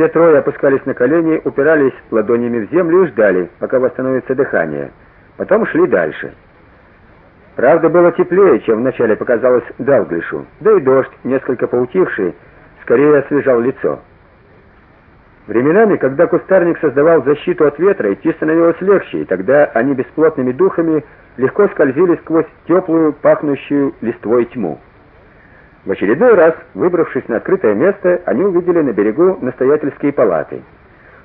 Все трое опускались на колени, упирались ладонями в землю и ждали, пока восстановится дыхание. Потом шли дальше. Правда, было теплее, чем вначале показалось Далглишу. Да и дождь, несколько поутихший, скорее освежал лицо. Временами, когда кустарник создавал защиту от ветра, идти становилось легче, и тогда они бесплотными духами легко скользили сквозь теплую, пахнущую листвой тьму. В очередной раз, выбравшись на открытое место, они увидели на берегу настоятельские палаты.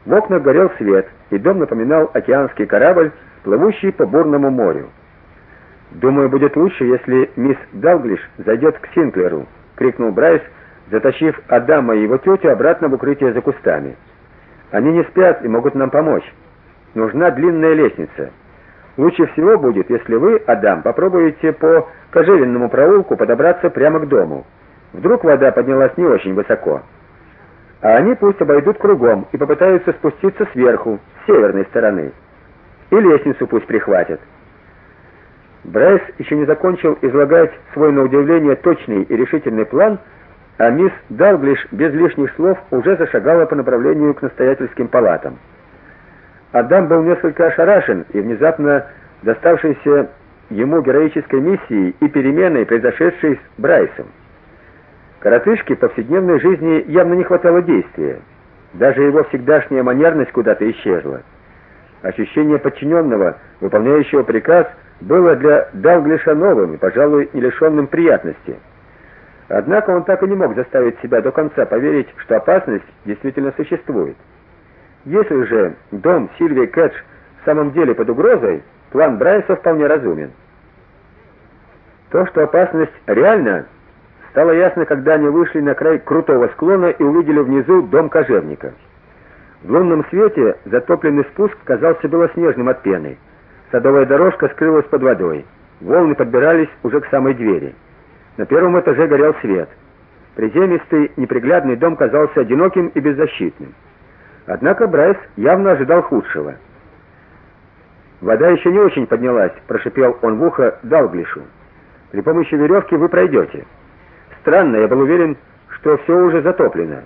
В окнах горел свет, и дом напоминал океанский корабль, плывущий по бурному морю. "Думаю, будет лучше, если мисс Далглиш зайдет к Синклеру", крикнул Брайс, затащив Адама и его тетю обратно в укрытие за кустами. "Они не спят и могут нам помочь. Нужна длинная лестница. Лучше всего будет, если вы, Адам, попробуете по кожевенному проулку подобраться прямо к дому. Вдруг вода поднялась не очень высоко. А они пусть обойдут кругом и попытаются спуститься сверху, с северной стороны. И лестницу пусть прихватят. Брайс еще не закончил излагать свой на удивление точный и решительный план, а мисс Далглиш без лишних слов уже зашагала по направлению к настоятельским палатам. Адам был несколько ошарашен и внезапно доставшейся ему героической миссией и переменой, произошедшей с Брайсом. Коротышке повседневной жизни явно не хватало действия. Даже его всегдашняя манерность куда-то исчезла. Ощущение подчиненного, выполняющего приказ, было для Далглиша новым и, пожалуй, не лишенным приятности. Однако он так и не мог заставить себя до конца поверить, что опасность действительно существует. Если же дом Сильвии Кэтч в самом деле под угрозой, план Брайса вполне разумен. То, что опасность реальна, стало ясно, когда они вышли на край крутого склона и увидели внизу дом кожевника. В лунном свете затопленный спуск казался белоснежным от пены. Садовая дорожка скрылась под водой. Волны подбирались уже к самой двери. На первом этаже горел свет. Приземистый, неприглядный дом казался одиноким и беззащитным. Однако Брайс явно ожидал худшего. Вода еще не очень поднялась, прошипел он в ухо Далглишу. При помощи веревки вы пройдете. Странно, я был уверен, что все уже затоплено.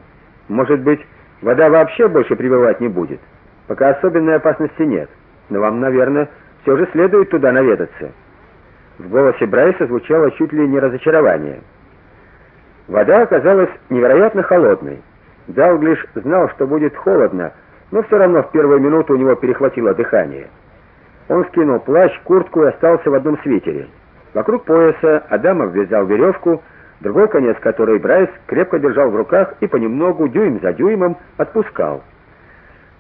Может быть, вода вообще больше прибывать не будет. Пока особенной опасности нет. Но вам, наверное, все же следует туда наведаться. В голосе Брайса звучало чуть ли не разочарование. Вода оказалась невероятно холодной. Далглиш знал, что будет холодно, но все равно в первую минуту у него перехватило дыхание. Он скинул плащ, куртку и остался в одном свитере. Вокруг пояса Адам обвязал веревку, другой конец которой Брайс крепко держал в руках и понемногу, дюйм за дюймом, отпускал.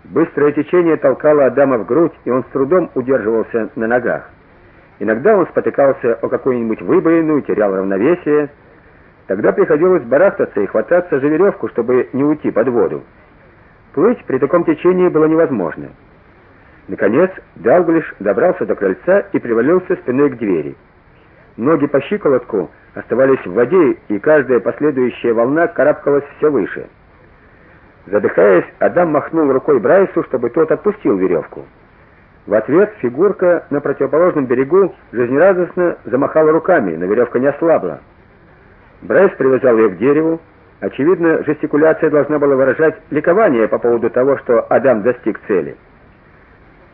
Быстрое течение толкало Адама в грудь, и он с трудом удерживался на ногах. Иногда он спотыкался о какую-нибудь выбоину и терял равновесие. Тогда приходилось барахтаться и хвататься за веревку, чтобы не уйти под воду. Плыть при таком течении было невозможно. Наконец, Далглиш добрался до крыльца и привалился спиной к двери. Ноги по щиколотку оставались в воде, и каждая последующая волна карабкалась все выше. Задыхаясь, Адам махнул рукой Брайсу, чтобы тот отпустил веревку. В ответ фигурка на противоположном берегу жизнерадостно замахала руками, но веревка не ослабла. Брайс привязал ее к дереву. Очевидно, жестикуляция должна была выражать ликование по поводу того, что Адам достиг цели.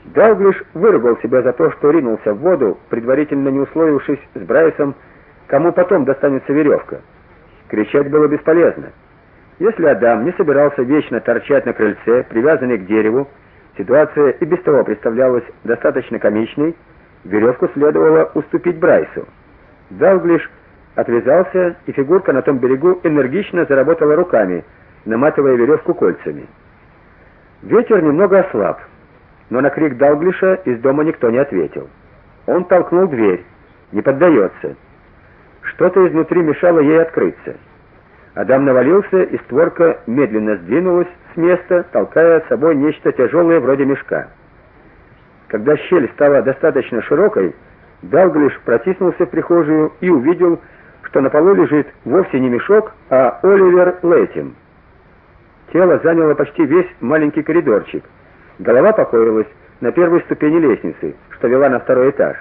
Далглиш выругал себя за то, что ринулся в воду, предварительно не условившись с Брайсом, кому потом достанется веревка. Кричать было бесполезно. Если Адам не собирался вечно торчать на крыльце, привязанный к дереву, ситуация и без того представлялась достаточно комичной, веревку следовало уступить Брайсу. Далглиш отвязался, и фигурка на том берегу энергично заработала руками, наматывая веревку кольцами. Ветер немного ослаб, но на крик Далглиша из дома никто не ответил. Он толкнул дверь. Не поддается. Что-то изнутри мешало ей открыться. Адам навалился, и створка медленно сдвинулась с места, толкая с собой нечто тяжелое вроде мешка. Когда щель стала достаточно широкой, Далглиш протиснулся в прихожую и увидел, что на полу лежит вовсе не мешок, а Оливер Лэтим. Тело заняло почти весь маленький коридорчик. Голова покоилась на первой ступени лестницы, что вела на второй этаж.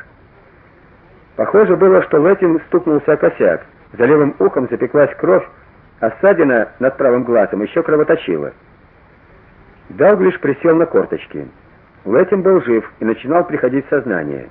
Похоже было, что Лэтим стукнулся о косяк. За левым ухом запеклась кровь, а ссадина над правым глазом еще кровоточила. Далглиш присел на корточки. Лэтим был жив и начинал приходить в сознание.